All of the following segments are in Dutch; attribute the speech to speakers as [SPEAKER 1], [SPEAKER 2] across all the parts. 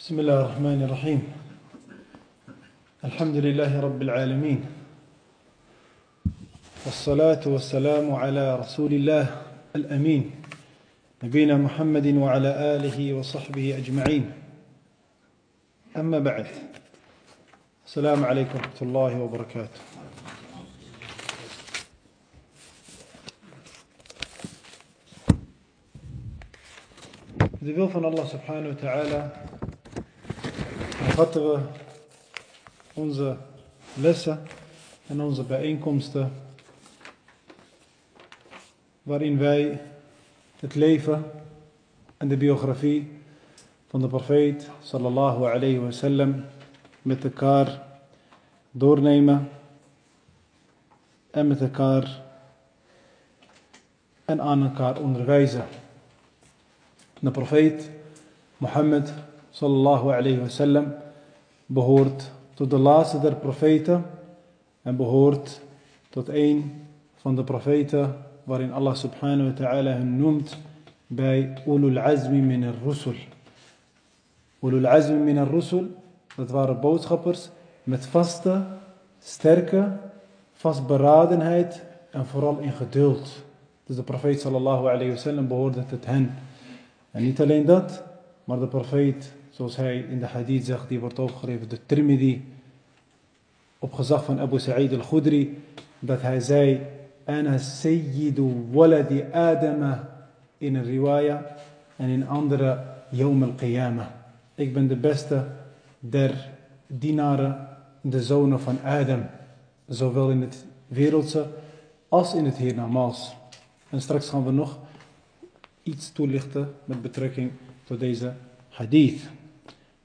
[SPEAKER 1] بسم الله الرحمن الرحيم الحمد لله رب العالمين والصلاة والسلام على رسول الله الأمين نبينا محمد وعلى آله وصحبه أجمعين أما بعد السلام عليكم ورحمة الله وبركاته De wil van Allah subhanahu wa ta'ala vatten we onze lessen en onze bijeenkomsten waarin wij het leven en de biografie van de profeet sallallahu alayhi wa sallam met elkaar doornemen en met elkaar en aan elkaar onderwijzen. De profeet Mohammed sallallahu alayhi wa sallam behoort tot de laatste der profeten en behoort tot een van de profeten waarin Allah subhanahu wa ta'ala hen noemt bij ulul azmi min ar-rusul. Ulul azmi min ar-rusul, dat waren boodschappers met vaste, sterke, vastberadenheid en vooral in geduld. Dus de profeet sallallahu alayhi wa sallam behoorde tot hen. En niet alleen dat, maar de profeet, zoals hij in de hadith zegt, die wordt overgeleverd door Tirmidhi, op gezag van Abu Sa'id al-Khudri, dat hij zei, Ana sayyidu waladi Adama in een riwaya en in andere Yawm al-Qiyamah. Ik ben de beste der dienaren, de zonen van Adam, zowel in het wereldse als in het hiernamaals. En straks gaan we nog iets toelichten met betrekking tot deze hadith.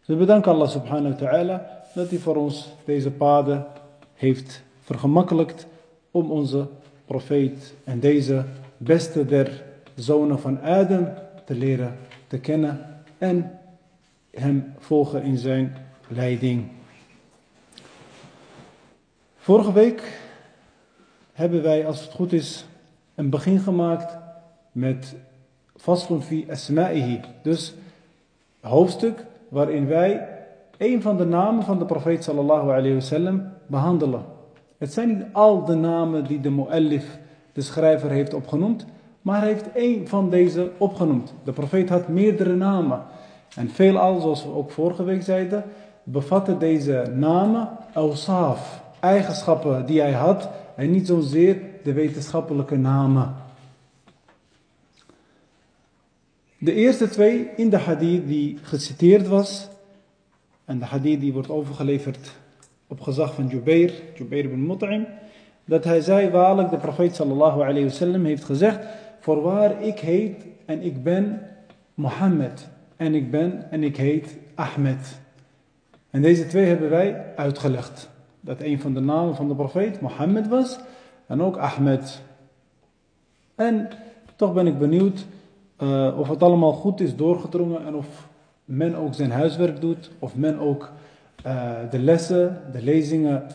[SPEAKER 1] Dus we bedanken Allah subhanahu wa ta'ala dat hij voor ons deze paden heeft vergemakkelijkt om onze profeet en deze beste der zonen van Adam te leren te kennen en hem volgen in zijn leiding. Vorige week hebben wij, als het goed is, een begin gemaakt met Faslun fi asma'ihi. Dus hoofdstuk waarin wij een van de namen van de profeet sallallahu alayhi wasallam behandelen. Het zijn niet al de namen die de muallif, de schrijver, heeft opgenoemd, maar hij heeft één van deze opgenoemd. De profeet had meerdere namen. En veelal, zoals we ook vorige week zeiden, bevatten deze namen awsaf, eigenschappen die hij had en niet zozeer de wetenschappelijke namen. De eerste twee in de hadith die geciteerd was, en de hadith die wordt overgeleverd op gezag van Jubair, Jubair ibn Mut'im, dat hij zei, waarlijk de profeet sallallahu alayhi wasallam heeft gezegd, voorwaar ik heet en ik ben Mohammed, en ik ben en ik heet Ahmed. En deze twee hebben wij uitgelegd. Dat een van de namen van de profeet Mohammed was, en ook Ahmed. En toch ben ik benieuwd uh, of het allemaal goed is doorgedrongen en of men ook zijn huiswerk doet, of men ook uh, de lessen, de lezingen uh,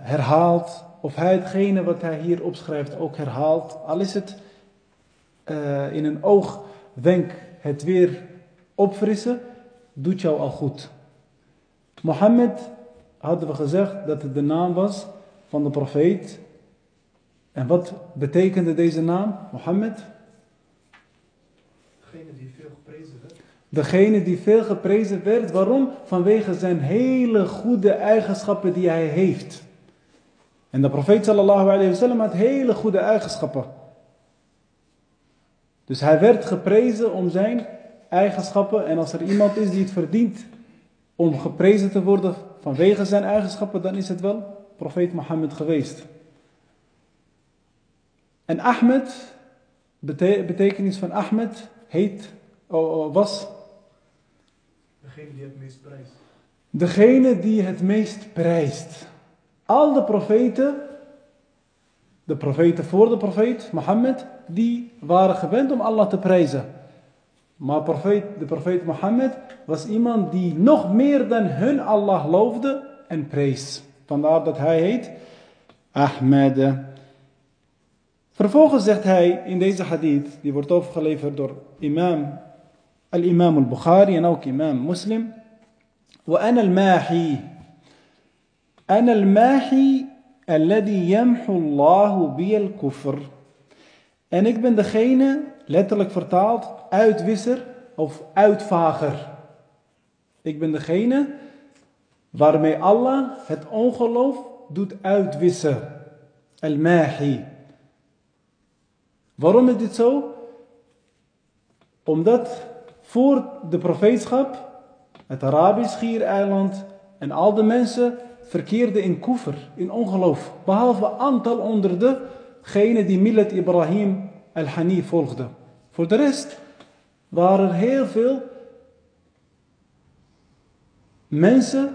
[SPEAKER 1] herhaalt, of hij hetgene wat hij hier opschrijft ook herhaalt, al is het in een oogwenk het weer opfrissen, doet jou al goed. Mohammed hadden we gezegd dat het de naam was van de profeet. En wat betekende deze naam, Mohammed?
[SPEAKER 2] Degene die veel geprezen werd.
[SPEAKER 1] Degene die veel geprezen werd. Waarom? Vanwege zijn hele goede eigenschappen die hij heeft. En de profeet sallallahu alayhi wa sallam had hele goede eigenschappen. Dus hij werd geprezen om zijn eigenschappen. En als er iemand is die het verdient om geprezen te worden vanwege zijn eigenschappen, dan is het wel profeet Mohammed geweest. En Ahmed, betekenis van Ahmed, heet, was?
[SPEAKER 2] Degene die het meest prijst.
[SPEAKER 1] Degene die het meest prijst. Al de profeten, de profeten voor de profeet Mohammed, die waren gewend om Allah te prijzen. Maar profeet, de profeet Mohammed was iemand die nog meer dan hun Allah loofde en prees. Vandaar dat hij heet Ahmed. Vervolgens zegt hij in deze hadith, die wordt overgeleverd door imam, al-imam al-Bukhari en ook imam Muslim, وأنا الماحي أنا الماحي الذي يمحو الله بي الكفر En ik ben degene, letterlijk vertaald, uitwisser of uitvager. Ik ben degene waarmee Allah het ongeloof doet uitwissen. Al-Mahi. Waarom is dit zo? Omdat voor de profeetschap het Arabisch schiereiland en al de mensen verkeerden in koever, in ongeloof. Behalve een aantal onder degenen die Millet Ibrahim al-Hanif volgden. Voor de rest waren er heel veel mensen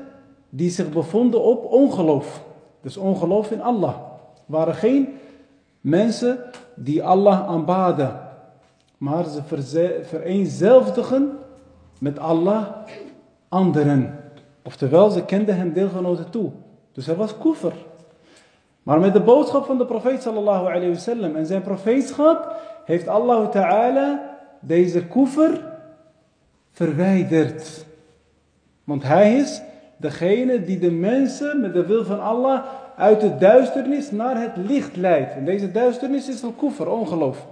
[SPEAKER 1] die zich bevonden op ongeloof. Dus ongeloof in Allah. waren geen mensen die Allah aanbaden. Maar ze vereenzelvigen met Allah anderen. Oftewel, ze kenden hem deelgenoten toe. Dus er was kufr. Maar met de boodschap van de profeet sallallahu alayhi wasallam en zijn profeetschap heeft Allah ta'ala deze kufr verwijderd. Want hij is degene die de mensen met de wil van Allah uit de duisternis naar het licht leidt. En deze duisternis is al kufr, ongeloof.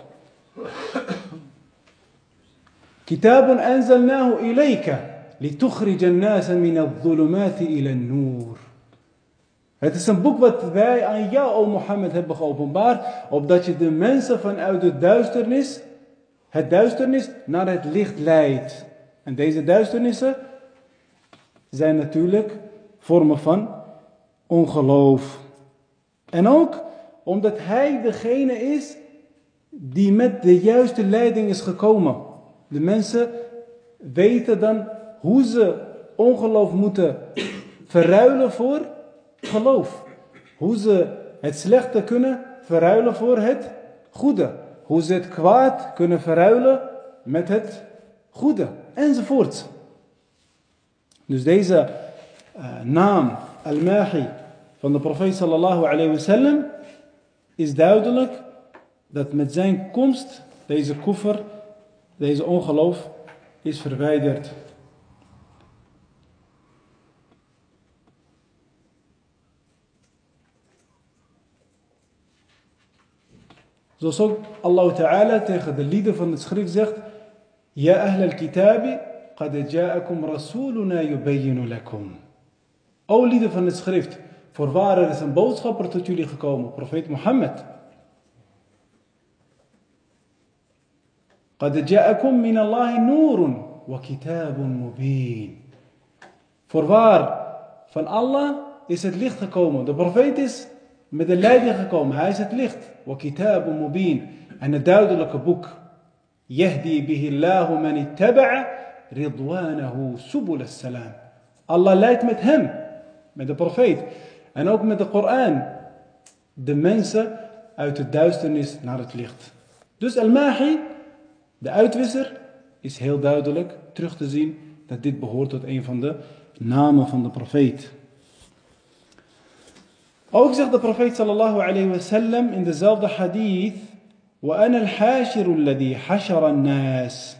[SPEAKER 1] Kitabun anzalnahu ilayka لتخرج الناس من الظلمات إلى النور. Het is een boek wat wij aan jou, o Mohammed, hebben geopenbaard, opdat je de mensen vanuit de duisternis, het duisternis, naar het licht leidt. En deze duisternissen zijn natuurlijk vormen van ongeloof. En ook omdat hij degene is die met de juiste leiding is gekomen. De mensen weten dan hoe ze ongeloof moeten verruilen voor geloof. Hoe ze het slechte kunnen verruilen voor het goede. Hoe ze het kwaad kunnen verruilen met het goede. Enzovoort. Dus deze uh, naam Al-Mahi van de profeet sallallahu alayhi wasallam is duidelijk dat met zijn komst deze koffer, deze ongeloof is verwijderd. Zoals ook Allah Ta'ala tegen de lieden van het schrift zegt: Ja ahl al-kitabi, qad ja'akum rasuluna yubayyinu lakum. O lieden van het schrift, voorwaar er is een boodschapper tot jullie gekomen, profeet Mohammed. قد جاءكم من الله نور وكتاب مبين. Voorwaar, van Allah is het licht gekomen. De profeet is met de leiding gekomen. Hij is het licht. Kitabu mubin. En het duidelijke boek. Yahdi bihi Allahu man ittaba'a ridwanahu subul salam. Allah leidt met hem, met de profeet. En ook met de Koran. De mensen uit de duisternis naar het licht. Dus Al-Mahi, de uitwisser, is heel duidelijk terug te zien dat dit behoort tot een van de namen van de profeet. Ook zegt de profeet sallallahu alayhi wa sallam in dezelfde hadith: وأنا الحاشر الذي حشر الناس.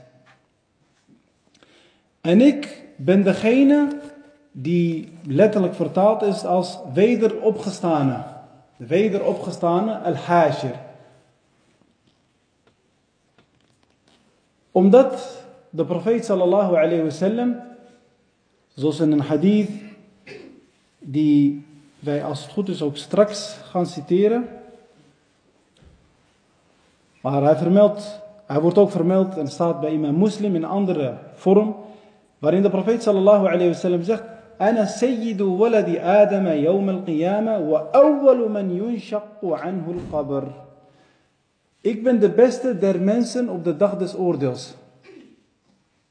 [SPEAKER 1] En ik ben degene die letterlijk vertaald is als wederopgestane. De wederopgestane, al-hashir. Omdat de profeet sallallahu alayhi wasallam, zoals in een hadith die wij als het goed is ook straks gaan citeren. Maar hij vermeldt, hij wordt ook vermeld en staat bij imam Muslim in andere vorm, waarin de profeet sallallahu alayhi wasallam zegt: "Ana sayyidu waladi Adam yawm al-qiyamah wa awwalu man yunshaqu anhu al-qabr." Ik ben de beste der mensen op de dag des oordeels.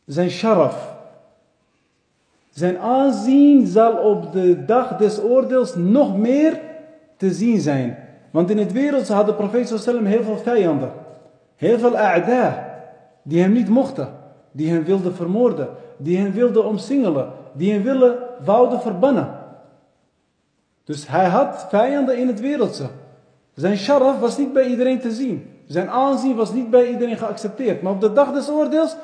[SPEAKER 1] Zijn sharaf, zijn aanzien zal op de dag des oordeels nog meer te zien zijn. Want in het wereld had de profeet sallam heel veel vijanden. Heel veel a'da. Die hem niet mochten. Die hem wilden vermoorden. Die hem wilden omsingelen. Die hem willen, wouden verbannen. Dus hij had vijanden in het wereldse. Zijn sharaf was niet bij iedereen te zien. Zijn aanzien was niet bij iedereen geaccepteerd. Maar op de dag des oordeels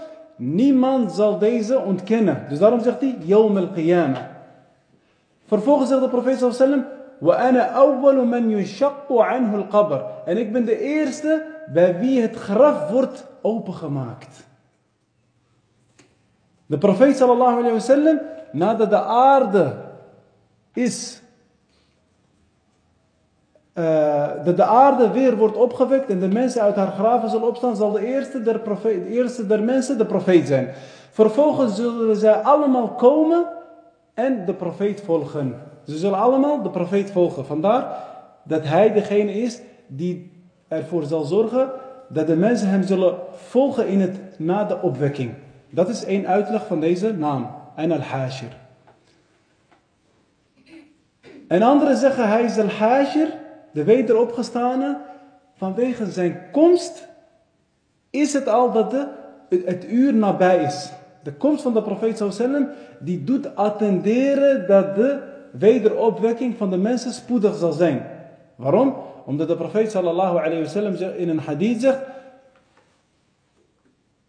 [SPEAKER 1] Niemand zal deze ontkennen. Dus daarom zegt hij, Yawm al-Qiyamah. Vervolgens zegt de profeet sallam, وَأَنَا أَوَّلُ مَنْ يُشَقُّ عَنْهُ الْقَبْرِ En ik ben de eerste bij wie het graf wordt opengemaakt. De profeet sallallahu alayhi wa sallam, nadat de aarde is uh, dat de aarde weer wordt opgewekt en de mensen uit haar graven zullen opstaan, zal de eerste der, profeet, de eerste der mensen de profeet zijn. Vervolgens zullen zij allemaal komen en de profeet volgen. Ze zullen allemaal de profeet volgen. Vandaar dat hij degene is die ervoor zal zorgen dat de mensen hem zullen volgen in het, na de opwekking. Dat is één uitleg van deze naam, en al-Hashir. En anderen zeggen hij is al-Hashir de wederopgestane, vanwege zijn komst, is het al dat de, het uur nabij is. De komst van de profeet sallam, die doet attenderen dat de wederopwekking van de mensen spoedig zal zijn. Waarom? Omdat de profeet sallallahu alayhi wasallam in een hadith zegt,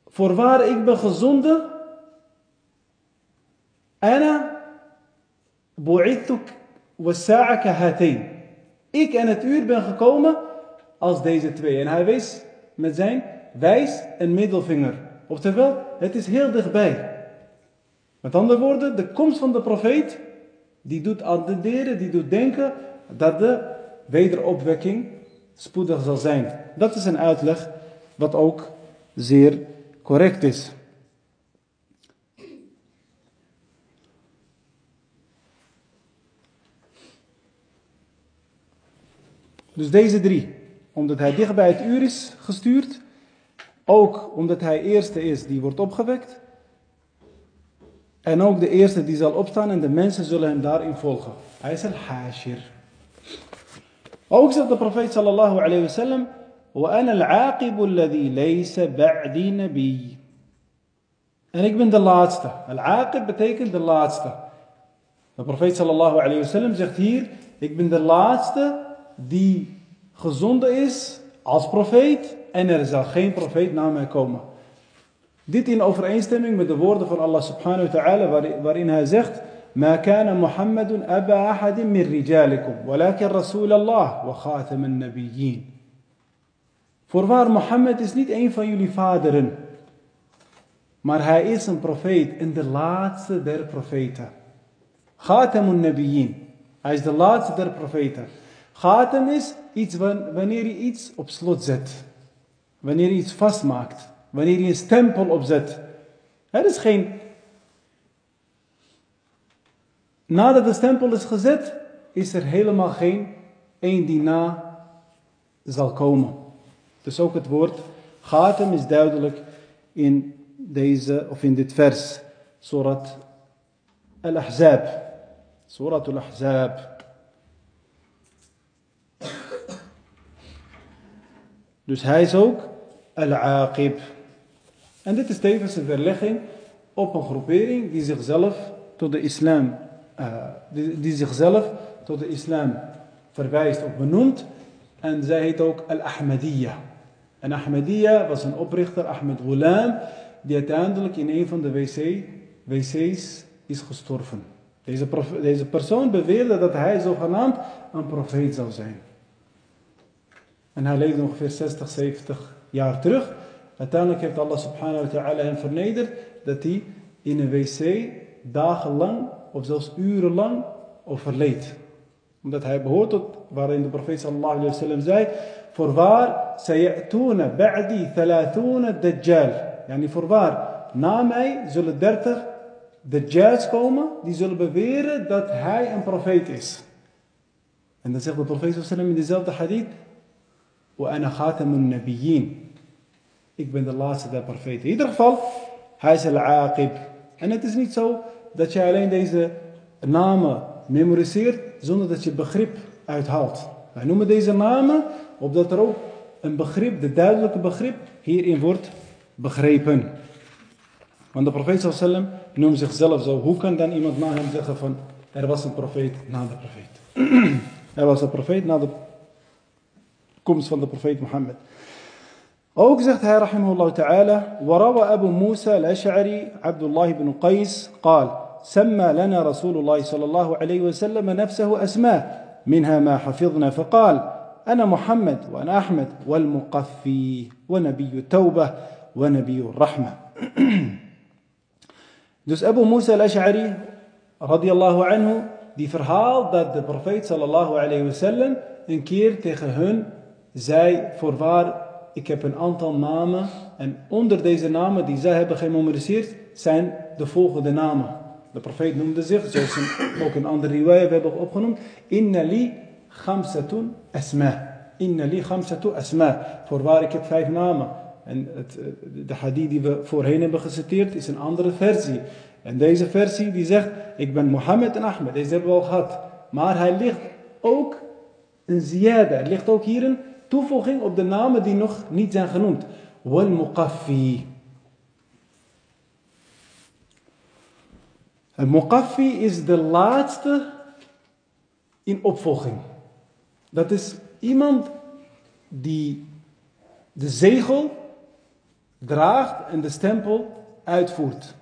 [SPEAKER 1] voorwaar ik ben gezonden, ana bu'ithuk wa sa'aka hatain. Ik en het uur ben gekomen als deze twee. En hij wees met zijn wijs en middelvinger. Oftewel, het is heel dichtbij. Met andere woorden, de komst van de profeet, die doet attenderen, die doet denken dat de wederopwekking spoedig zal zijn. Dat is een uitleg wat ook zeer correct is. Dus deze drie. Omdat hij dicht bij het uur is gestuurd. Ook omdat hij eerste is die wordt opgewekt. En ook de eerste die zal opstaan en de mensen zullen hem daarin volgen. Hij is al-hashir. Ook zegt de profeet sallallahu alayhi wa sallam. وأنا العاقب الذي ليس بعدي نبي. En ik ben de laatste. Al-aqib betekent de laatste. De profeet sallallahu alayhi wa sallam zegt hier, ik ben de laatste die gezonden is als profeet en er zal geen profeet na mij komen. Dit in overeenstemming met de woorden van Allah subhanahu wa ta'ala waarin hij zegt ما كان محمد أبا أحد من رجالكم ولكن رسول الله وخاتم النبيين Voorwaar, Mohammed is niet een van jullie vaderen, maar hij is een profeet en de laatste der profeten. Khatamun Nabiyyin. Hij is de laatste der profeten. Gatem is iets wanneer je iets op slot zet. Wanneer je iets vastmaakt. Wanneer je een stempel opzet. Er is geen. Nadat de stempel is gezet, is er helemaal geen één die na zal komen. Dus ook het woord gatem is duidelijk in deze of in dit vers. Surat al-Ahzab. Surat al-Ahzab. Dus hij is ook al-aqib. En dit is tevens een verlegging op een groepering die zichzelf tot de islam, uh, die, zichzelf tot de islam verwijst of benoemt. En zij heet ook al-Ahmadiyya. En Ahmadiyya was een oprichter, Ahmed Ghulam, die uiteindelijk in een van de wc, wc's is gestorven. Deze, deze persoon beweerde dat hij zogenaamd een profeet zou zijn. En hij leefde ongeveer 60, 70 jaar terug. Uiteindelijk heeft Allah subhanahu wa ta'ala hem vernederd dat hij in een wc dagenlang of zelfs urenlang overleed. Omdat hij behoort tot waarin de profeet sallallahu alayhi wa zei, voorwaar, sayatuna ba'di thalathuna dajjal. Yani voorwaar, na mij zullen 30 dajjals komen, die zullen beweren dat hij een profeet is. En dan zegt de profeet sallallahu alayhi sallam in dezelfde hadith, وأنا خاتم النبيين Ik ben de laatste der profeten. In ieder geval, hij is al-aqib. En het is niet zo dat je alleen deze namen memoriseert zonder dat je begrip uithaalt. Wij noemen deze namen opdat er ook een begrip, de duidelijke begrip, hierin wordt begrepen. Want de profeet sallam noemt zichzelf zo. Hoe kan dan iemand na hem zeggen van er was een profeet na de profeet? er was een profeet na de Komst van de profeet Mohammed. Ook zegt hij رحمه الله تعالى وروى أبو موسى الأشعري عبد الله بن قيس قال سمى لنا رسول الله صلى الله عليه وسلم نفسه أسماء منها ما حفظنا فقال أنا محمد وأنا أحمد والمقفي ونبي التوبة ونبي الرحمة Dus Abu Musa al-Ash'ari radiyallahu anhu die verhaalt dat de profeet sallallahu alayhi wasallam een keer tegen hun zei voorwaar ik heb een aantal namen en onder deze namen die zij hebben gememoriseerd zijn de volgende namen. De profeet noemde zich, zoals ook een andere riwaya hebben opgenoemd, inna li khamsatun asma. Inna li khamsatun asma. Voorwaar ik heb vijf namen. En het, de hadith die we voorheen hebben geciteerd is een andere versie. En deze versie die zegt, ik ben Mohammed en Ahmed. Deze hebben we al gehad. Maar hij ligt ook een ziyada. Er ligt ook hier een toevoeging op de namen die nog niet zijn genoemd. Wal muqaffi. Een muqaffi is de laatste in opvolging. Dat is iemand die de zegel draagt en de stempel uitvoert.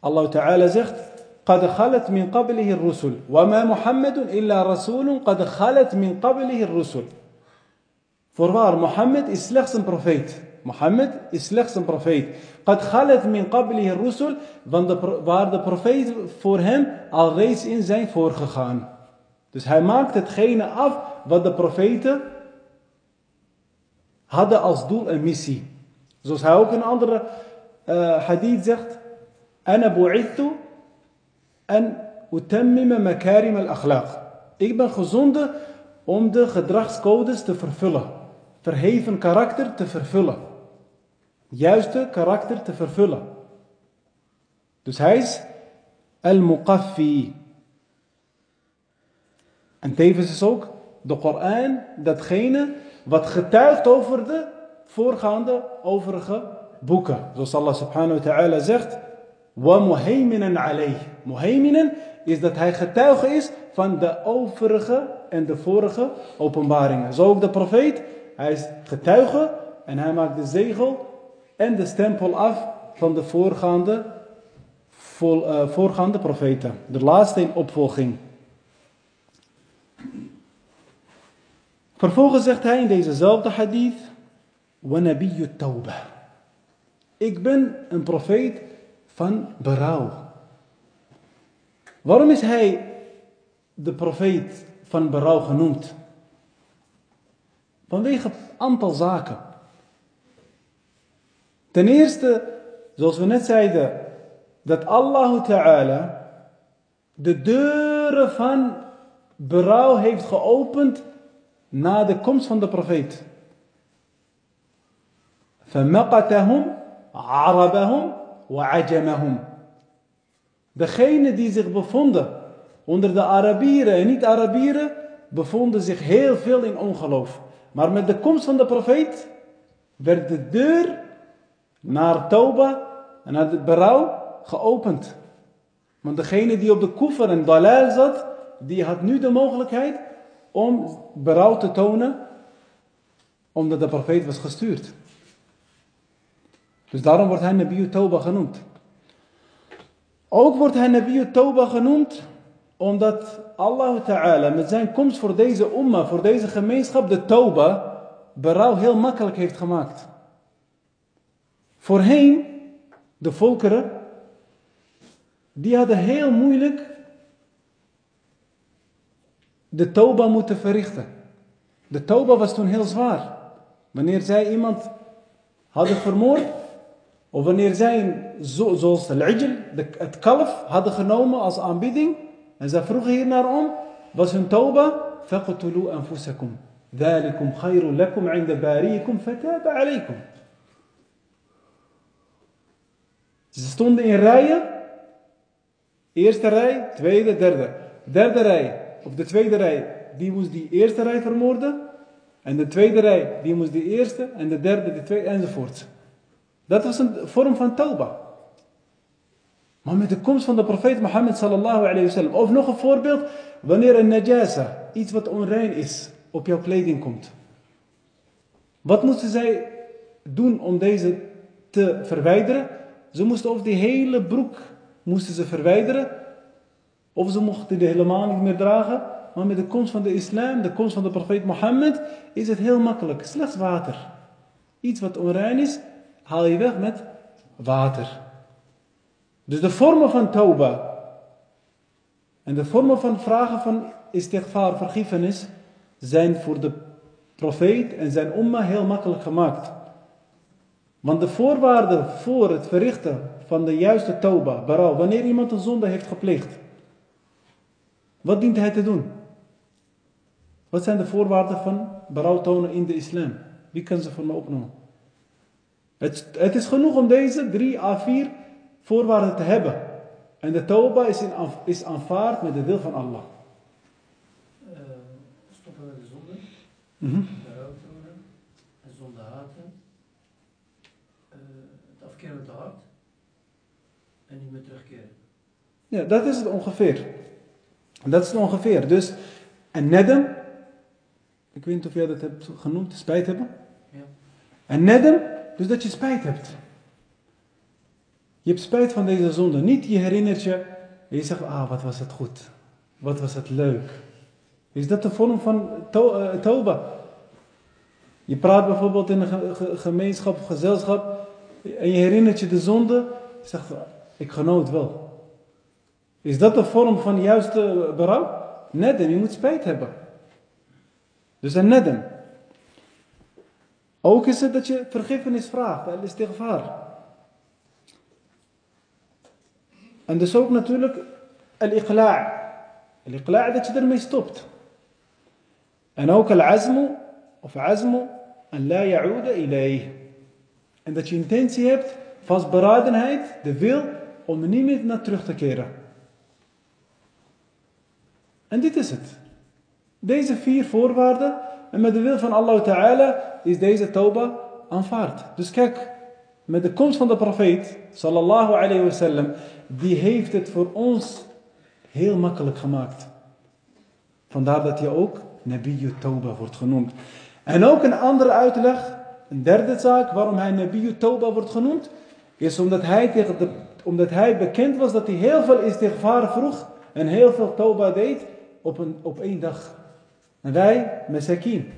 [SPEAKER 1] Allah Ta'ala zegt قد خلت من قبله الرسل وما محمد إلا رسول قد خلت من قبله الرسل Voorwaar, Mohammed is slechts een profeet. Mohammed is slechts een profeet. قد خلت من قبله الرسل, want de, waar de profeet voor hem al reeds in zijn voorgegaan. Dus hij maakt hetgene af wat de profeten hadden als doel en missie. Zoals hij ook een andere uh, hadith zegt. أنا بعثت أن أتمم مكارم الأخلاق. Ik ben gezonden om de gedragscodes te vervullen. Verheven karakter te vervullen. Juiste karakter te vervullen. Dus hij is al-muqaffi. En tevens is ook de Koran datgene wat getuigt over de voorgaande overige boeken. Zoals Allah subhanahu wa ta'ala zegt. Wa muhaiminan alayh. Muhaiminan is dat hij getuige is van de overige en de vorige openbaringen. Zo ook de profeet. Hij is getuige en hij maakt de zegel en de stempel af van de voorgaande, uh, voorgaande profeten. De laatste in opvolging. Vervolgens zegt hij in dezezelfde hadith. Wa nabiyyu tawbah. Ik ben een profeet van berouw. Waarom is hij de profeet van berouw genoemd? Vanwege een aantal zaken. Ten eerste, zoals we net zeiden, dat Allah Ta'ala de deuren van berouw heeft geopend na de komst van de profeet. فَمَقَتَهُمْ عَرَبَهُمْ وَعَجَمَهُمْ Degenen die zich bevonden onder de Arabieren en niet-Arabieren, bevonden zich heel veel in ongeloof. Maar met de komst van de profeet werd de deur naar Toba en naar het berouw geopend. Want degene die op de koever en dalal zat, die had nu de mogelijkheid om berouw te tonen, omdat de profeet was gestuurd. Dus daarom wordt hij Nabi Toba genoemd. Ook wordt hij Nabi Toba genoemd omdat Allah Ta'ala met zijn komst voor deze umma, voor deze gemeenschap, de Toba, berouw heel makkelijk heeft gemaakt. Voorheen, de volkeren, die hadden heel moeilijk de Toba moeten verrichten. De Toba was toen heel zwaar. Wanneer zij iemand hadden vermoord, of wanneer zij, zoals al-ijl, het kalf, hadden genomen als aanbieding, en zij vroegen hier naar om, was hun tauba, فَقْتُلُوا أَنفُسَكُمْ ذَلِكُمْ خَيْرٌ لَكُمْ عِنْدَ بَارِيكُمْ فَتَابَ عَلَيْكُمْ Ze stonden in rijen, eerste rij, tweede, derde. Derde rij, of de tweede rij, die moest die eerste rij vermoorden. En de tweede rij, die moest die eerste. En de derde, de tweede, enzovoort. Dat was een vorm van tauba. Maar met de komst van de profeet Mohammed sallallahu alayhi wasallam. Of nog een voorbeeld. Wanneer een najasa, iets wat onrein is, op jouw kleding komt. Wat moesten zij doen om deze te verwijderen? Ze moesten of die hele broek moesten ze verwijderen, of ze mochten die helemaal niet meer dragen. Maar met de komst van de islam, de komst van de profeet Mohammed, is het heel makkelijk. Slechts water. Iets wat onrein is, haal je weg met water. Dus de vormen van tauba en de vormen van vragen van istighfar, vergiffenis, zijn voor de profeet en zijn umma heel makkelijk gemaakt. Want de voorwaarden voor het verrichten van de juiste tauba, berouw, wanneer iemand een zonde heeft gepleegd, wat dient hij te doen? Wat zijn de voorwaarden van berouw tonen in de islam? Wie kan ze voor me opnoemen? Het, het is genoeg om deze drie à vier voorwaarden te hebben. En de tauba is, in, is aanvaard met de wil van Allah.
[SPEAKER 3] Uh, stoppen met de zonde,
[SPEAKER 1] Mhm.
[SPEAKER 3] berouw tonen, en zonde haten, uh, het afkeren met de hart en niet meer terugkeren.
[SPEAKER 1] Ja, dat is het ongeveer. Dat is het ongeveer. Dus, en nedem, ik weet niet of jij dat hebt genoemd, spijt hebben.
[SPEAKER 3] Ja.
[SPEAKER 1] En nedem, dus dat je spijt hebt. Je hebt spijt van deze zonde. Niet je herinnert je en je zegt, ah wat was het goed. Wat was het leuk. Is dat de vorm van to uh, toba? Je praat bijvoorbeeld in een ge ge gemeenschap of gezelschap en je herinnert je de zonde. Je zegt, ik genoot wel. Is dat de vorm van juiste berouw? Nedem, je moet spijt hebben. Dus een nedem. Ook is het dat je vergiffenis vraagt, al istighfar. En dus ook natuurlijk al-iqla' al-iqla' dat je ermee stopt. En ook al-azmu of azmu en la ya'uda ilayh. En dat je intentie hebt, vastberadenheid, de wil om er niet meer naar terug te keren. En dit is het. Deze vier voorwaarden en met de wil van Allah Ta'ala is deze tauba aanvaard. Dus kijk, met de komst van de profeet, sallallahu alayhi wa sallam, die heeft het voor ons heel makkelijk gemaakt. Vandaar dat hij ook Nabiyu Tauba wordt genoemd. En ook een andere uitleg, een derde zaak waarom hij Nabiyu Tauba wordt genoemd, is omdat hij, omdat hij bekend was dat hij heel veel istighfar vroeg en heel veel Tauba deed op, een, op één dag. En wij, Mesakin.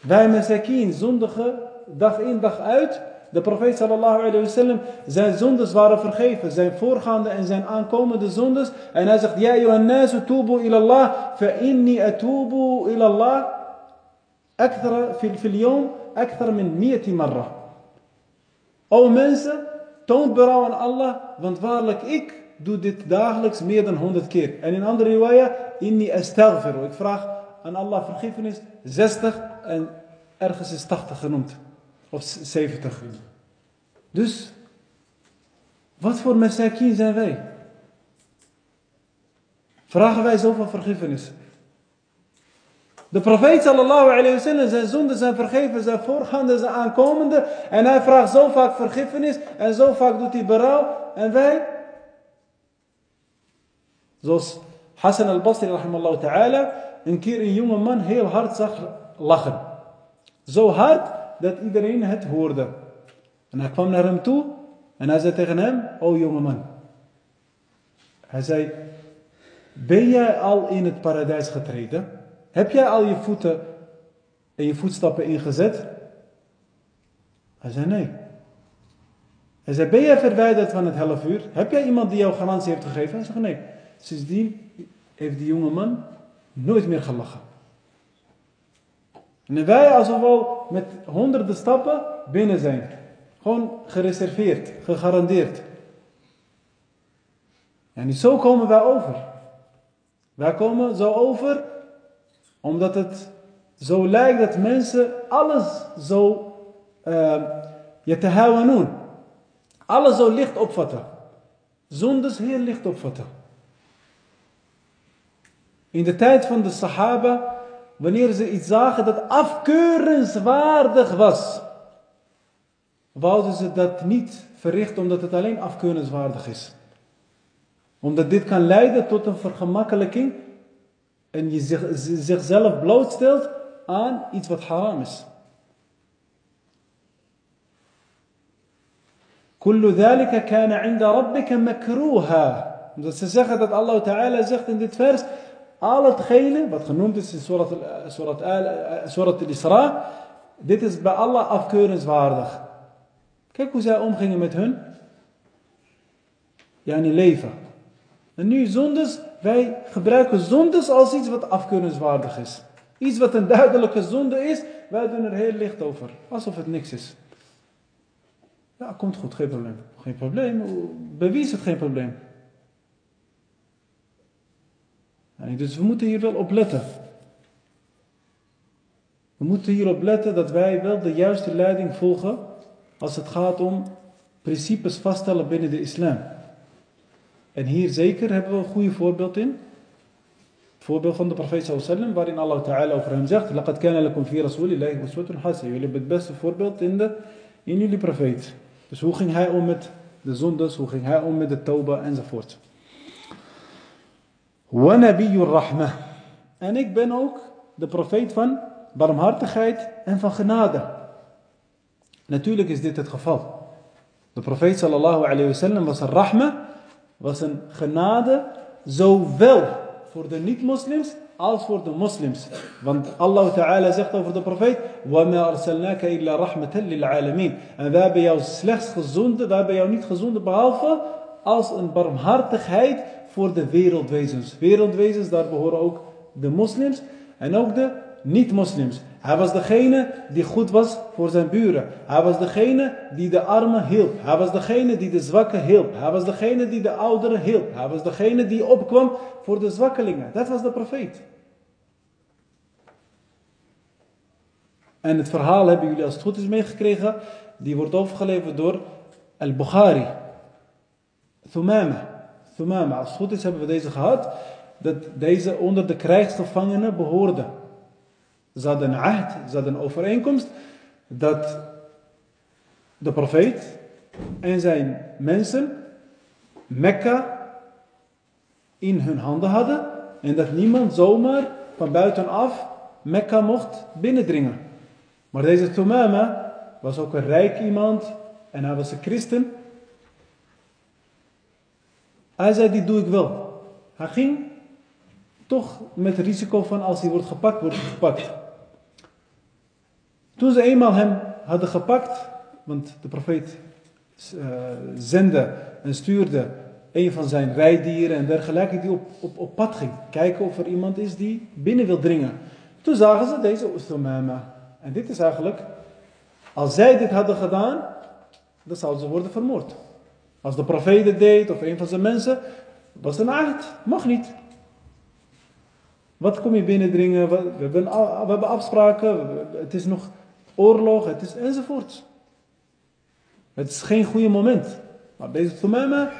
[SPEAKER 1] Wij, Mesakin, zondigen dag in dag uit. De profeet sallallahu alayhi wa sallam, zijn zondes waren vergeven. Zijn voorgaande en zijn aankomende zondes. En hij zegt, Ja, Yohannasu tubu ilallah, fa inni atubu ilallah. Akthara fil fil yawm, akthara min miyati marra. O mensen, toont berouw aan Allah, want waarlijk ik doe dit dagelijks meer dan 100 keer. En in andere riwaya, inni astaghfiru. Ik vraag aan Allah vergiffenis 60 en ergens is 80 genoemd. Of 70. Dus, wat voor messakin zijn wij? Vragen wij zoveel vergiffenis? De profeet sallallahu alayhi wa sallam, zijn zonden zijn vergeven, zijn voorgaande, zijn aankomende. En hij vraagt zo vaak vergiffenis en zo vaak doet hij berouw. En wij, zoals Hassan al-Basri rahimallahu ta'ala, een keer een jonge man heel hard zag lachen. Zo hard dat iedereen het hoorde. En hij kwam naar hem toe en hij zei tegen hem, o jonge man. Hij zei, ben jij al in het paradijs getreden? Heb jij al je voeten en je voetstappen ingezet? Hij zei nee. Hij zei, ben jij verwijderd van het half uur? Heb jij iemand die jou garantie heeft gegeven? Hij zei nee. Sindsdien heeft die jonge man nooit meer gelachen. En wij alsof al met honderden stappen binnen zijn. Gewoon gereserveerd, gegarandeerd. En zo komen wij over. Wij komen zo over omdat het zo lijkt dat mensen alles zo uh, je te houden doen. Alles zo licht opvatten. Zondes heel licht opvatten. In de tijd van de Sahaba, wanneer ze iets zagen dat afkeurenswaardig was, wouden ze dat niet verrichten omdat het alleen afkeurenswaardig is. Omdat dit kan leiden tot een vergemakkelijking en je zichzelf blootstelt aan iets wat haram is. Dat ze zeggen dat Allah Ta'ala zegt in dit vers al hetgene wat genoemd is in Surat, al- surat, eh, surat al-Isra, dit is bij Allah afkeurenswaardig. Kijk hoe zij omgingen met hun. In leven. En nu zondes, wij gebruiken zondes als iets wat afkeurenswaardig is. Iets wat een duidelijke zonde is, wij doen er heel licht over. Alsof het niks is. Ja, komt goed, geen probleem. Geen probleem. Is het geen probleem? Nee, Dus we moeten hier wel op letten. We moeten hierop letten dat wij wel de juiste leiding volgen als het gaat om principes vaststellen binnen de islam. En hier zeker hebben we een goede voorbeeld in. Het voorbeeld van de profeet wasallam, waarin Allah Ta'ala over hem zegt: "Laqad kana lakum fi rasulillahi uswatun hasana." Jullie hebben het beste voorbeeld in, de, in jullie profeet. Dus hoe ging hij om met de zondes, hoe ging hij om met de tauba enzovoort. Wa nabiyyur rahmah. En ik ben ook de profeet van barmhartigheid en van genade. Natuurlijk is dit het geval. De profeet sallallahu alayhi wasallam was een rahma, was een genade, zowel voor de niet-moslims als voor de moslims. Want Allah Ta'ala zegt over de profeet, وَمَا أَرْسَلْنَاكَ إِلَّا رَحْمَةً لِلْعَالَمِينَ En wij hebben jou slechts gezonden, wij hebben jou niet gezonden behalve als een barmhartigheid voor de wereldwezens. Wereldwezens, daar behoren ook de moslims en ook de niet-moslims. Hij was degene die goed was voor zijn buren. Hij was degene die de armen hielp. Hij was degene die de zwakken hielp. Hij was degene die de ouderen hielp. Hij was degene die opkwam voor de zwakkelingen. Dat was de profeet. En het verhaal hebben jullie als het goed is meegekregen. Die wordt overgeleverd door Al-Bukhari. Thumama. Thumama. Als het goed is hebben we deze gehad. Dat deze onder de krijgsgevangenen behoorde. Ze hadden een ahd, ze hadden een overeenkomst. Dat de profeet en zijn mensen Mekka in hun handen hadden. En dat niemand zomaar van buitenaf Mekka mocht binnendringen. Maar deze Thumama was ook een rijk iemand en hij was een christen. Hij zei, dit doe ik wel. Hij ging toch met het risico van als hij wordt gepakt, wordt hij gepakt. Toen ze eenmaal hem hadden gepakt, want de profeet uh, zende en stuurde een van zijn rijdieren en dergelijke die op, op, op pad ging. Kijken of er iemand is die binnen wil dringen. Toen zagen ze deze Ustumama. En dit is eigenlijk, als zij dit hadden gedaan, dan zouden ze worden vermoord. Als de profeet het deed of een van zijn mensen, was een aard. Mag niet. Wat kom je binnendringen? We hebben, afspraken. Het is nog oorlog. Het is enzovoort. Het is geen goede moment. Maar deze Thumama,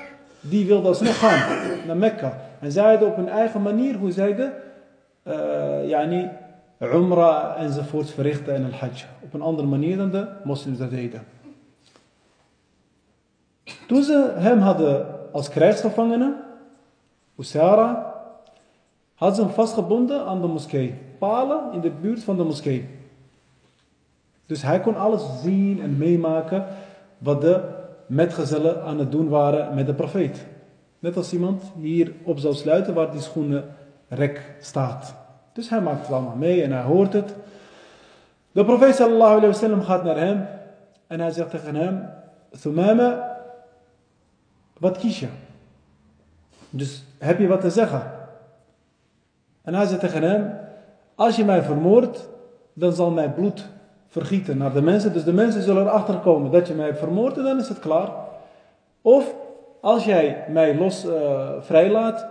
[SPEAKER 1] die wilde alsnog gaan naar Mekka. En zeiden op hun eigen manier, hoe zeiden, uh, yani, Umrah enzovoorts verrichten en al-Hajj. Op een andere manier dan de moslims dat deden. Toen ze hem hadden als krijgsgevangene, Usara, hadden ze hem vastgebonden aan de moskee. Palen in de buurt van de moskee. Dus hij kon alles zien en meemaken wat de metgezellen aan het doen waren met de profeet. Net als iemand hier op zou sluiten waar die schoenenrek staat. Dus hij maakt het allemaal mee en hij hoort het. De profeet sallallahu alayhi wasallam gaat naar hem en hij zegt tegen hem: Thumama, wat kies je? Dus heb je wat te zeggen? En hij zegt tegen hem: Als je mij vermoordt, dan zal mijn bloed vergieten naar de mensen. Dus de mensen zullen erachter komen dat je mij hebt vermoord en dan is het klaar. Of als jij mij los uh, vrijlaat,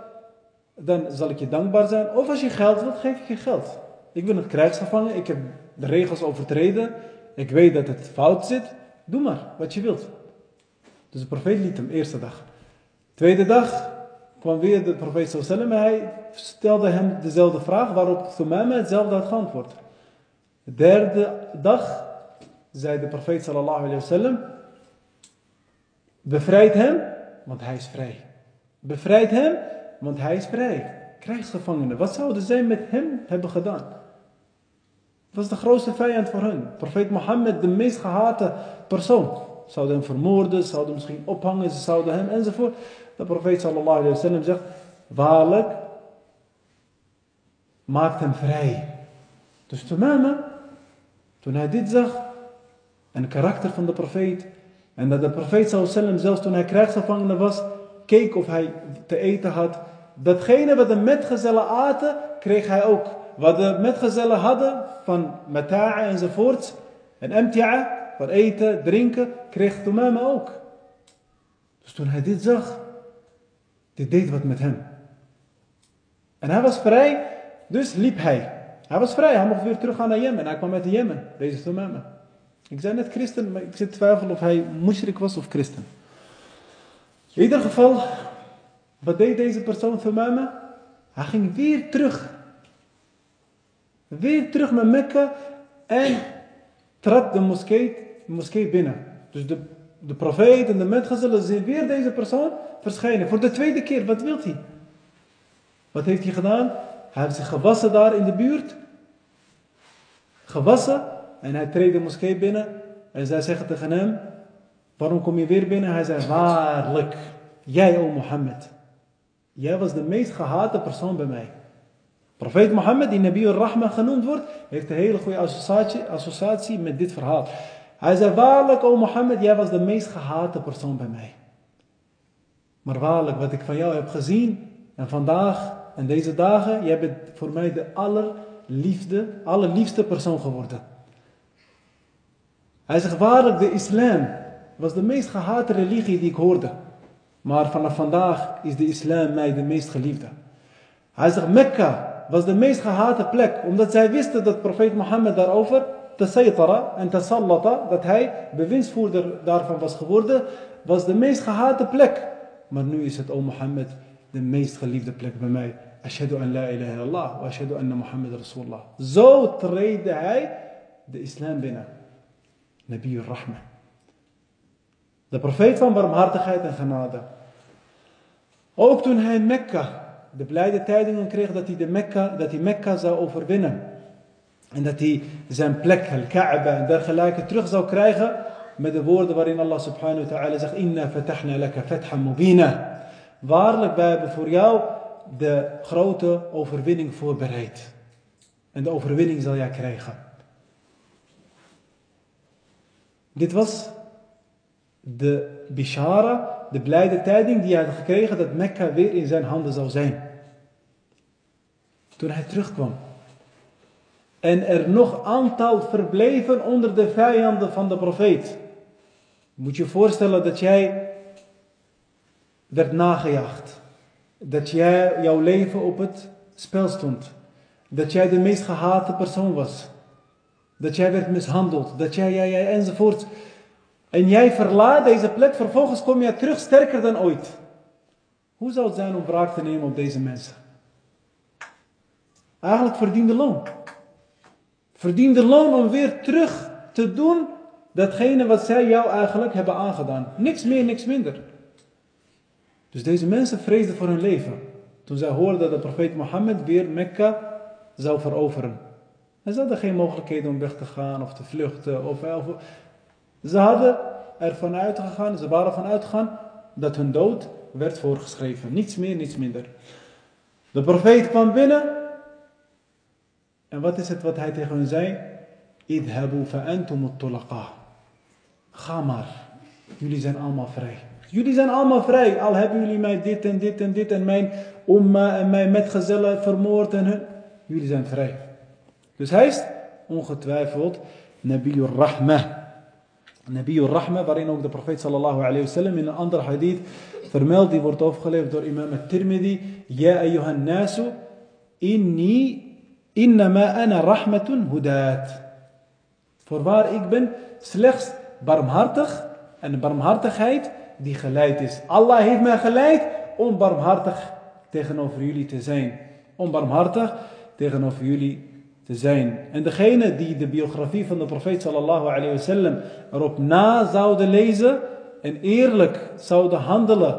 [SPEAKER 1] dan zal ik je dankbaar zijn. Of als je geld wilt, geef ik je geld. Ik ben een krijgsgevangen, ik heb de regels overtreden. Ik weet dat het fout zit. Doe maar wat je wilt. Dus de profeet liet hem eerste dag. Tweede dag kwam weer de profeet sallam en hij stelde hem dezelfde vraag waarop Thumama hetzelfde had geantwoord. De derde dag zei de profeet sallallahu alayhi wasallam bevrijd hem, want hij is vrij. Bevrijd hem, want hij is vrij. Krijgsgevangenen, wat zouden zij met hem hebben gedaan? Het was de grootste vijand voor hen. Profeet Mohammed, de meest gehate persoon. Zouden hem vermoorden, zouden misschien ophangen, ze zouden hem enzovoort. De profeet sallallahu alayhi wa sallam zegt, waarlijk, maakt hem vrij. Dus Tumama, toen hij dit zag, en het karakter van de profeet, en dat de profeet sallallahu alayhi wa sallam zelfs toen hij krijgsgevangene was, keek of hij te eten had. Datgene wat de metgezellen aten, kreeg hij ook. Wat de metgezellen hadden, van mata'a enzovoort, en emti'a, van eten, drinken, kreeg Tumama ook. Dus toen hij dit zag, dit deed wat met hem. En hij was vrij, dus liep hij. Hij was vrij, hij mocht weer teruggaan naar Jemen. Hij kwam uit Jemen, deze Tumama. Ik zei net christen, maar ik zit twijfel of hij mushrik was of christen. In ieder geval, wat deed deze persoon Thumama? Hij ging weer terug. Weer terug naar Mekka en trad de moskee, moskee binnen. Dus de, de profeet en de metgezellen zien weer deze persoon verschijnen. Voor de tweede keer, wat wil hij? Wat heeft hij gedaan? Hij heeft zich gewassen daar in de buurt. Gewassen. En hij treedt de moskee binnen. En zij zeggen tegen hem, waarom kom je weer binnen? Hij zei, waarlijk, jij o Mohammed. Jij was de meest gehate persoon bij mij. Profeet Mohammed, die Nabi al-Rahma genoemd wordt, heeft een hele goede associatie, associatie met dit verhaal. Hij zei, waarlijk, o Mohammed, jij was de meest gehate persoon bij mij. Maar waarlijk, wat ik van jou heb gezien, en vandaag, en deze dagen, jij bent voor mij de allerliefste, allerliefste persoon geworden. Hij zegt, waarlijk, de islam was de meest gehate religie die ik hoorde. Maar vanaf vandaag is de islam mij de meest geliefde. Hij zegt, Mekka was de meest gehate plek, omdat zij wisten dat profeet Mohammed daarover saytara en te sallata, dat hij bewindsvoerder daarvan was geworden, was de meest gehate plek. Maar nu is het, o Mohammed, de meest geliefde plek bij mij. Ashadu an la ilaha illallah wa ashadu anna Muhammad Rasulullah. Zo treedde hij de islam binnen. Nabi Rahma. De profeet van barmhartigheid en genade. Ook toen hij Mekka de blijde tijdingen kreeg dat hij, de Mekka, dat hij Mekka zou overwinnen. En dat hij zijn plek, al-Kaaba en dergelijke, terug zou krijgen. Met de woorden waarin Allah subhanahu wa ta'ala zegt: Inna fatahna laka fathan mubina. Waarlijk, wij hebben voor jou de grote overwinning voorbereid. En de overwinning zal jij krijgen. Dit was de bishara, de blijde tijding die hij had gekregen dat Mekka weer in zijn handen zou zijn. Toen hij terugkwam. En er nog aantal verbleven onder de vijanden van de profeet. Moet je voorstellen dat jij werd nagejaagd. Dat jij jouw leven op het spel stond. Dat jij de meest gehate persoon was. Dat jij werd mishandeld. Dat jij, jij, jij enzovoort. En jij verlaat deze plek, vervolgens kom jij terug sterker dan ooit. Hoe zou het zijn om wraak te nemen op deze mensen? Eigenlijk verdiende loon. Verdiende loon om weer terug te doen datgene wat zij jou eigenlijk hebben aangedaan. Niks meer, niks minder. Dus deze mensen vreesden voor hun leven. Toen zij hoorden dat de profeet Mohammed weer Mekka zou veroveren. En ze hadden geen mogelijkheden om weg te gaan of te vluchten. Of, of, ze hadden ervan uitgegaan, ze waren ervan uitgegaan dat hun dood werd voorgeschreven. Niets meer, niets minder. De profeet kwam binnen. En wat is het wat hij tegen hen zei? Idhabu fa'antum tulaqa. Ga maar. Jullie zijn allemaal vrij. Jullie zijn allemaal vrij. Al hebben jullie mij dit en dit en dit en mijn omma en mijn metgezellen vermoord en hun. Jullie zijn vrij. Dus hij is ongetwijfeld Nabiur Rahmah. Nabiur Rahma, waarin ook de profeet sallallahu alayhi wasallam in een ander hadith vermeld, die wordt overgeleverd door imam al-Tirmidhi. Ja ayyuhan nasu, inni innama ana rahmatun hudat. Voorwaar, ik ben slechts barmhartig en barmhartigheid die geleid is. Allah heeft mij geleid om barmhartig tegenover jullie te zijn. Om barmhartig tegenover jullie te zijn. En degene die de biografie van de profeet sallallahu alayhi wasallam erop na zouden lezen en eerlijk zouden handelen,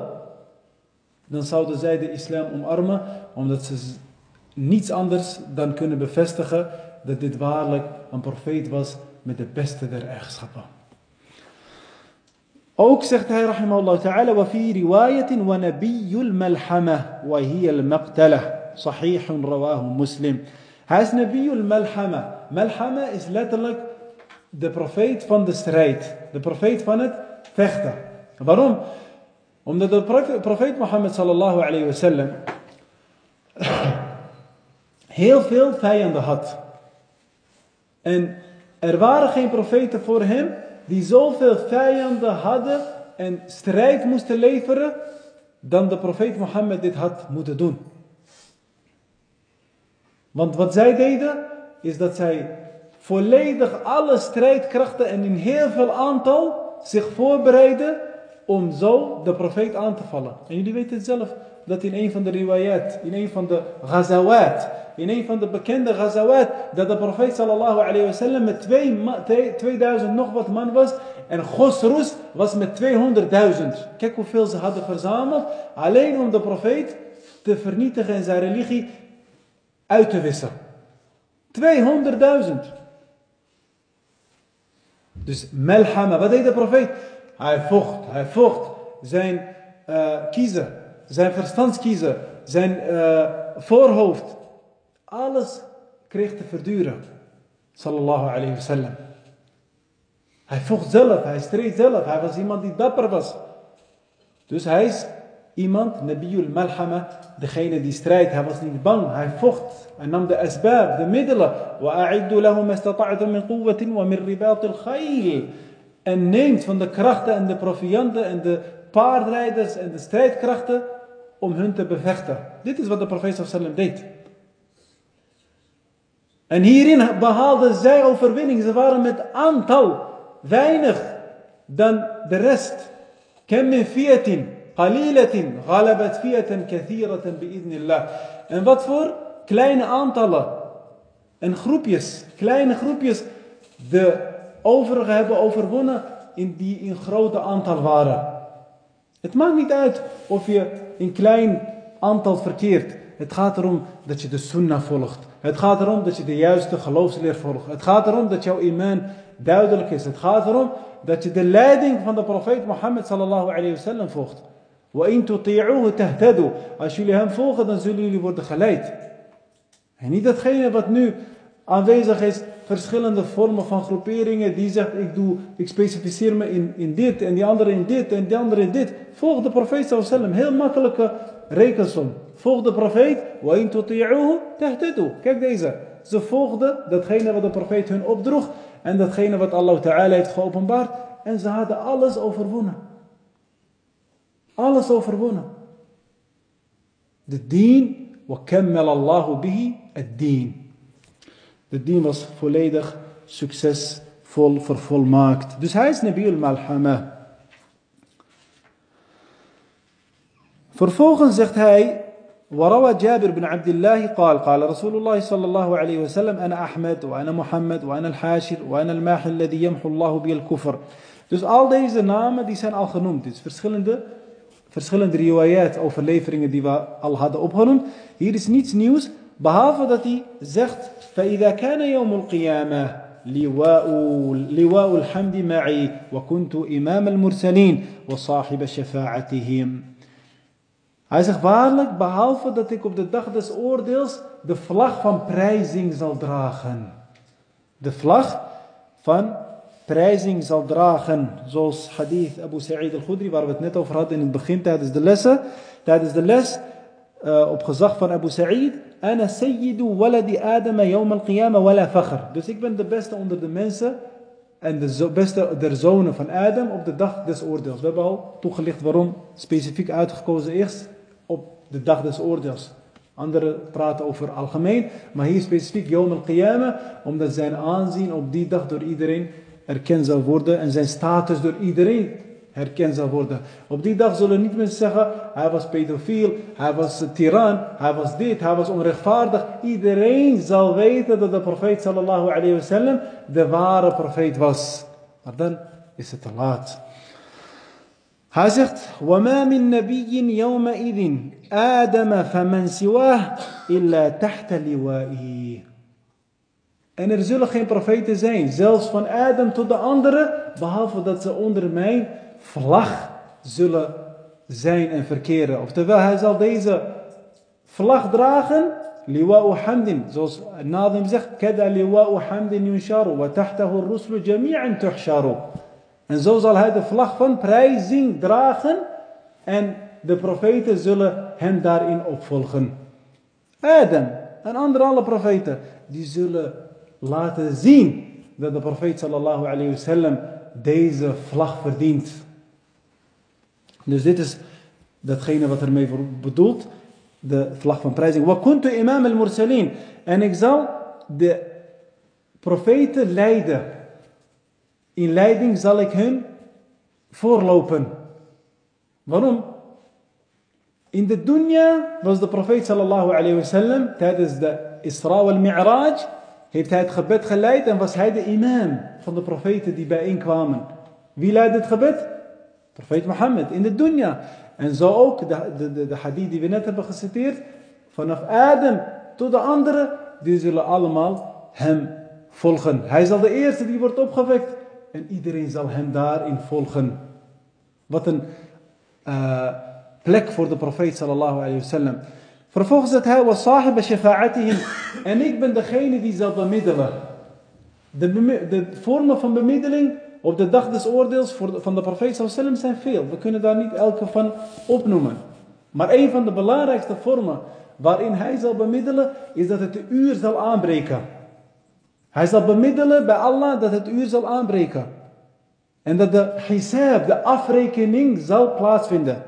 [SPEAKER 1] dan zouden zij de islam omarmen, omdat ze niets anders dan kunnen bevestigen dat dit waarlijk een profeet was met de beste der eigenschappen. Ook zegt hij, rahimahullah ta'ala, وفي رواية ونبي الملحمة وهي المقتلة صحيح رواه مسلم. Hij is Nabi al-Malhama. Malhama is letterlijk de profeet van de strijd. De profeet van het vechten. Waarom? Omdat de profe- profeet Mohammed sallallahu alayhi wa sallam heel veel vijanden had. En er waren geen profeten voor hem die zoveel vijanden hadden en strijd moesten leveren dan de profeet Mohammed dit had moeten doen. Want wat zij deden is dat zij volledig alle strijdkrachten en in heel veel aantal zich voorbereiden om zo de profeet aan te vallen. En jullie weten het zelf dat in een van de riwayat, in een van de ghazawat, in een van de bekende ghazawat, dat de profeet sallallahu alayhi wa sallam met twee ma- twee- 2000 nog wat man was en Khosrus was met 200.000. Kijk hoeveel ze hadden verzameld, alleen om de profeet te vernietigen en zijn religie uit te wissen. 200.000. Dus Melhama, wat deed de profeet? Hij vocht, hij vocht. Zijn eh, kiezen, zijn verstandskiezen, zijn eh, voorhoofd. Alles kreeg te verduren. Sallallahu alayhi wa sallam. Hij vocht zelf, hij streed zelf. Hij was iemand die dapper was. Dus hij is iemand, Nabiul Malhama, degene die strijdt. Hij was niet bang, hij vocht. Hij nam de asbab, de middelen. وَأَعِدُّ لَهُمْ اسْتَطَعْتُم مِّن قُوَّةٍ وَمِن رِّبَاطِ الْخَيْلِ En neemt van de krachten en de provianten en de paardrijders en de strijdkrachten om hun te bevechten. Dit is wat de profeet sallallahu deed. En hierin behaalden zij overwinning. Ze waren met aantal weinig dan de rest. Kem min fiatin, qalilatin, ghalabat fiatan kathiratan bi'idnillah. En wat voor kleine aantallen en groepjes, kleine groepjes, de overige hebben overwonnen in die in grote aantal waren. Het maakt niet uit of je een klein aantal verkeert. Het gaat erom dat je de sunnah volgt. Het gaat erom dat je de juiste geloofsleer volgt. Het gaat erom dat jouw iman duidelijk is. Het gaat erom dat je de leiding van de profeet Mohammed sallallahu alayhi wasallam volgt. Als jullie hem volgen, dan zullen jullie worden geleid. En niet datgene wat nu aanwezig is verschillende vormen van groeperingen, die zegt, ik, doe, ik specificeer me in, in dit, en die andere in dit, en die andere in dit. Volg de profeet sallallahu alayhi wa sallam. Heel makkelijke rekensom. Volg de profeet, وَإِن تُطِيعُوهُ تَهْتَدُوا Kijk deze. Ze volgden datgene wat de profeet hun opdroeg, en datgene wat Allah Ta'ala heeft geopenbaard. En ze hadden alles overwonnen. Alles overwonnen. De dien, وَكَمَّلَ اللَّهُ بِهِ الدين. De dien was volledig succesvol, vervolmaakt. Dus hij is Nabiul Malhama. Vervolgens zegt hij, وروى جابر بن عبد الله قال قال رسول الله صلى الله عليه وسلم أنا أحمد وأنا محمد وأنا الحاشر وأنا الماحي الذي يمحو الله به الكفر Dus al deze namen die zijn al genoemd. Dus verschillende, verschillende riwayat, overleveringen die we al hadden opgenoemd. Hier is niets nieuws, behalve dat hij zegt, فَإِذَا كَانَ يَوْمُ الْقِيَامَةِ لواء لواء الحمد معي وكنت إمام المرسلين وصاحب شفاعتهم Hij zegt waarlijk, behalve dat ik op de dag des oordeels de vlag van prijzing zal dragen. De vlag van prijzing zal dragen. Zoals hadith Abu Sa'id al-Khudri, waar we het net over hadden in het begin tijdens de lessen. Tijdens de les, uh, op gezag van Abu Sa'id. Ana sayyidu waladi Adama yawm al-qiyamah wala fakhr. Dus ik ben de beste onder de mensen en de beste der zonen van Adam op de dag des oordeels. We hebben al toegelicht waarom specifiek uitgekozen is op de dag des oordeels. Anderen praten over algemeen, maar hier specifiek Yom al-Qiyamah, omdat zijn aanzien op die dag door iedereen erkend zal worden en zijn status door iedereen herkend zal worden. Op die dag zullen niet mensen zeggen, hij was pedofiel, hij was tiran, hij was dit, hij was onrechtvaardig. Iedereen zal weten dat de profeet sallallahu alayhi wa sallam de ware profeet was. Maar dan is het te laat. Hij zegt, وَمَا مِن نَبِيٍّ يَوْمَئِذٍ آدَمَ فَمَنْ سِوَاهُ إِلَّا تَحْتَ لِوَائِهِ En er zullen geen profeten zijn, zelfs van Adam tot de anderen, behalve dat ze onder mijn vlag zullen zijn en verkeren. Oftewel, hij zal deze vlag dragen. Liwa'u hamdin. Zoals Nadim zegt. Kada liwa'u hamdin yunsharu. Wa tahtahu ruslu jami'an tuhsharu. En zo zal hij de vlag van prijzing dragen. En de profeten zullen hem daarin opvolgen. Adam en andere alle profeten. Die zullen laten zien dat de profeet sallallahu alayhi wasallam deze vlag verdient. Dus dit is datgene wat ermee voor bedoeld. De vlag van prijzing. Wa kuntu imam al-mursalin. En ik zal de profeten leiden. In leiding zal ik hun voorlopen. Waarom? In de dunya was de profeet sallallahu alayhi wasallam tijdens de Isra wal Mi'raj heeft hij het gebed geleid en was hij de imam van de profeten die bijeenkwamen. Wie leidde het gebed? Profeet Mohammed in de dunya. En zo ook de, de, de, hadith die we net hebben geciteerd. Vanaf Adam tot de anderen, die zullen allemaal hem volgen. Hij zal de eerste die wordt opgewekt. En iedereen zal hem daarin volgen. Wat een uh, plek voor de profeet sallallahu alayhi wasallam. Vervolgens zegt hij. En ik ben degene die zal bemiddelen. De, de vormen van bemiddeling op de dag des oordeels van de profeet sallam zijn veel. We kunnen daar niet elke van opnoemen. Maar een van de belangrijkste vormen waarin hij zal bemiddelen, is dat het uur zal aanbreken. Hij zal bemiddelen bij Allah dat het uur zal aanbreken. En dat de hisab, de afrekening, zal plaatsvinden.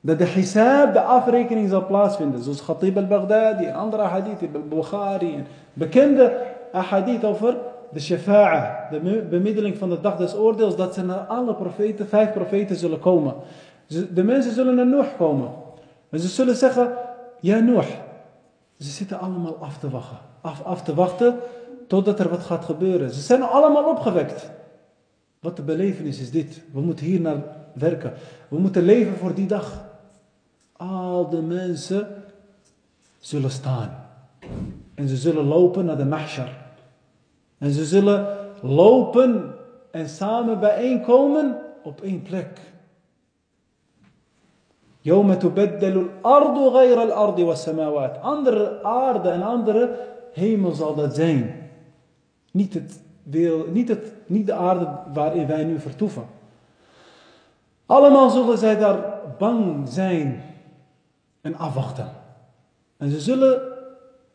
[SPEAKER 1] Dat de hisab, de afrekening zal plaatsvinden. Zoals Khatib al-Baghdadi en andere hadith, al-Bukhari. En bekende hadith over de shafa'a, de bemiddeling van de dag des oordeels. Dat ze naar alle profeten, vijf profeten zullen komen. De mensen zullen naar Noach komen. En ze zullen zeggen, ja Noach. Ze zitten allemaal af te wachten. Af, af te wachten totdat er wat gaat gebeuren. Ze zijn allemaal opgewekt. Wat de belevenis is dit. We moeten hier naar werken. We moeten leven voor die dag. Al de mensen zullen staan. En ze zullen lopen naar de mahshar. En ze zullen lopen en samen bijeenkomen op één plek. يوم تبدل الأرض غير الأرض والسماوات. Andere aarde en andere hemel zal dat zijn. Niet, het, niet, het, niet de aarde waarin wij nu vertoeven. Allemaal zullen zij daar bang zijn en afwachten. En ze zullen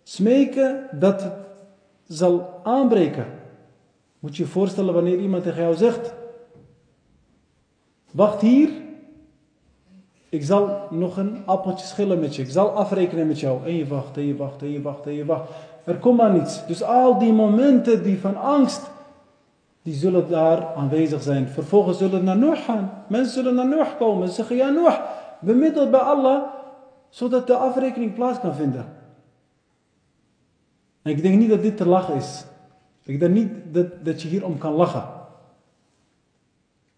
[SPEAKER 1] smeken dat het zal aanbreken. Moet je je voorstellen wanneer iemand tegen jou zegt: Wacht hier, ik zal nog een appeltje schillen met je, ik zal afrekenen met jou. En je wacht, en je wacht, en je wacht, en je wacht. Er komt maar niets. Dus al die momenten die van angst, die zullen daar aanwezig zijn. Vervolgens zullen naar Noach gaan. Mensen zullen naar Noach komen en zeggen: Ja, Noach, bemiddel bij Allah, zodat de afrekening plaats kan vinden. Ik denk niet dat dit te lachen is. Ik denk niet dat, dat je hierom kan lachen.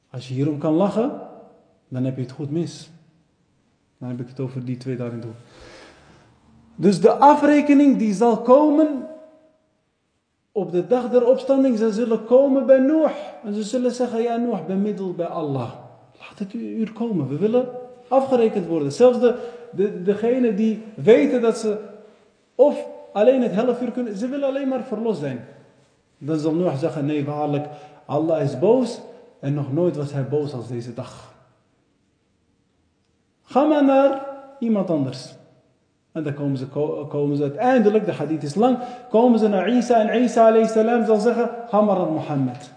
[SPEAKER 1] Als je hierom kan lachen, dan heb je het goed mis. Dan heb ik het over die twee daarin doen. Dus de afrekening die zal komen op de dag der opstanding, ze zullen komen bij Noach. En ze zullen zeggen, ja Noach, bemiddel bij Allah. Laat het uur komen, we willen afgerekend worden. Zelfs de, de, degene die weten dat ze of alleen het half uur kunnen, ze willen alleen maar verlost zijn. Dan zal Noach zeggen, nee waarlijk, Allah is boos en nog nooit was hij boos als deze dag. Ga maar naar iemand anders. En dan komen ze, komen ze uiteindelijk, de hadith is lang, komen ze naar Isa en Isa salam zal zeggen, ga maar naar Mohammed.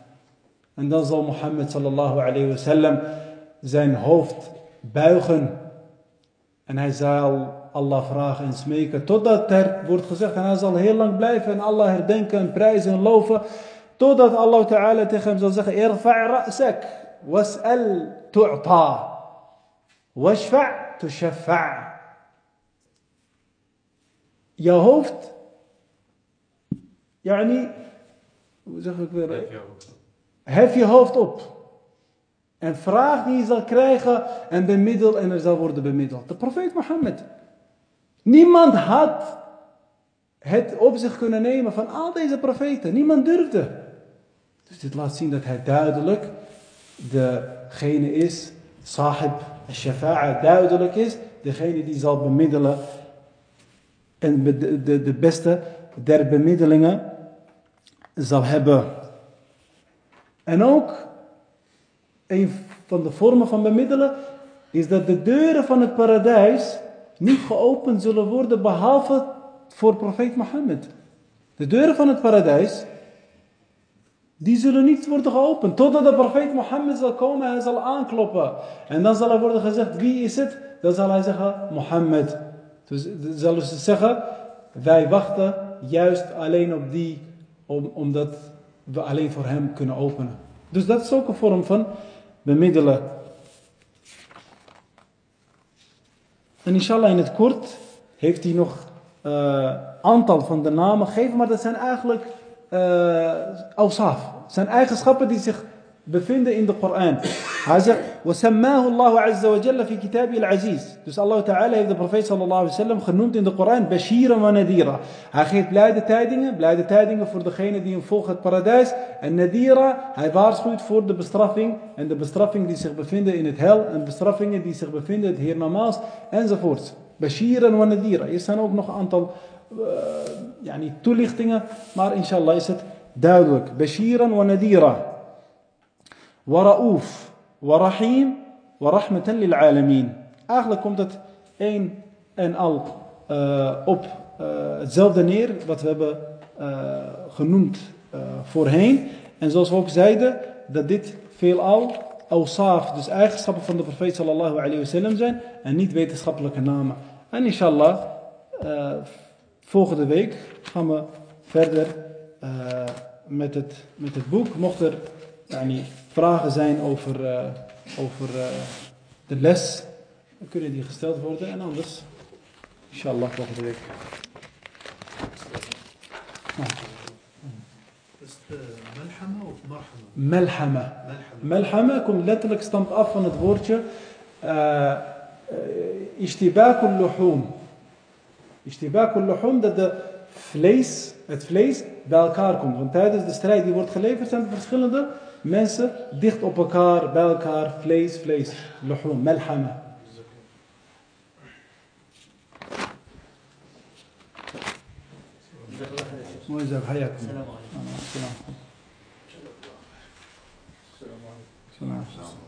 [SPEAKER 1] En dan zal Mohammed sallallahu alayhi wasallam zijn hoofd buigen. En hij zal Allah vragen en smeken totdat er wordt gezegd en hij zal heel lang blijven en Allah herdenken en prijzen en loven. Totdat Allah Ta'ala tegen hem zal zeggen, irfa' ra'sak, was'al tu'ta, washfa' tushaffa' je hoofd, yani, hoe zeg ik weer? Hef je hoofd op. En vraag die je zal krijgen en bemiddel en er zal worden bemiddeld. De profeet Mohammed. Niemand had het op zich kunnen nemen van al deze profeten. Niemand durfde. Dus dit laat zien dat hij duidelijk degene is, sahib al-shafa'a, duidelijk is, degene die zal bemiddelen en de, de, de beste der bemiddelingen zal hebben. En ook een van de vormen van bemiddelen is dat de deuren van het paradijs niet geopend zullen worden behalve voor profeet Mohammed. De deuren van het paradijs, die zullen niet worden geopend. Totdat de profeet Mohammed zal komen en zal aankloppen. En dan zal er worden gezegd, wie is het? Dan zal hij zeggen, Mohammed. Dus zullen ze zeggen, wij wachten juist alleen op die, om, omdat we alleen voor hem kunnen openen. Dus dat is ook een vorm van bemiddelen. En inshallah in het kort heeft hij nog een uh, aantal van de namen gegeven, maar dat zijn eigenlijk uh, awsaf. zijn eigenschappen die zich bevinden in de Koran. Hij zegt, وَسَمَّاهُ اللَّهُ عَزَّ وَجَلَّ فِي كِتَابِ الْعَزِيز. Dus Allah Ta'ala heeft de profeet sallallahu alaihi wasallam genoemd in de Koran, Bashira wa Nadira. Hij geeft blijde tijdingen, blijde tijdingen voor degene die hem volgt het paradijs. En Nadira, hij waarschuwt voor de bestraffing en de bestraffing die zich bevinden in het hel en bestraffingen die zich bevinden in het hiernamaals enzovoort. Bashira wa Nadira. Hier zijn ook nog een aantal uh, yani, toelichtingen, maar inshallah is het duidelijk. Bashiran wa Nadira. Wara'uf, warahim, warahmatan lil alamin. Eigenlijk komt het één en al uh, op uh, hetzelfde neer wat we hebben uh, genoemd voorheen. En zoals we ook zeiden, dat dit veelal awsaf, dus eigenschappen van de profeet sallallahu alayhi wasallam zijn en niet wetenschappelijke namen. En inshallah, volgende week gaan we verder met, het, met het boek. Mocht er yani, vragen zijn over, uh, over uh, de les, dan kunnen die gesteld worden. En anders, inshallah, volgende week. Nou.
[SPEAKER 2] Is het uh, melhama of marhama?
[SPEAKER 1] Melhama.
[SPEAKER 2] Melhama.
[SPEAKER 1] Melhama komt letterlijk stamt af van het woordje uh, ishtibakul luhum. Ishtibakul luhum, dat de vlees, het vlees bij elkaar komt. Want tijdens de strijd die wordt geleverd zijn er verschillende mensen dicht op elkaar, bij elkaar, vlees, vlees, luhum, melhama. Mooi zo, hayakum.
[SPEAKER 3] السلام عليكم
[SPEAKER 1] Salam. Salam.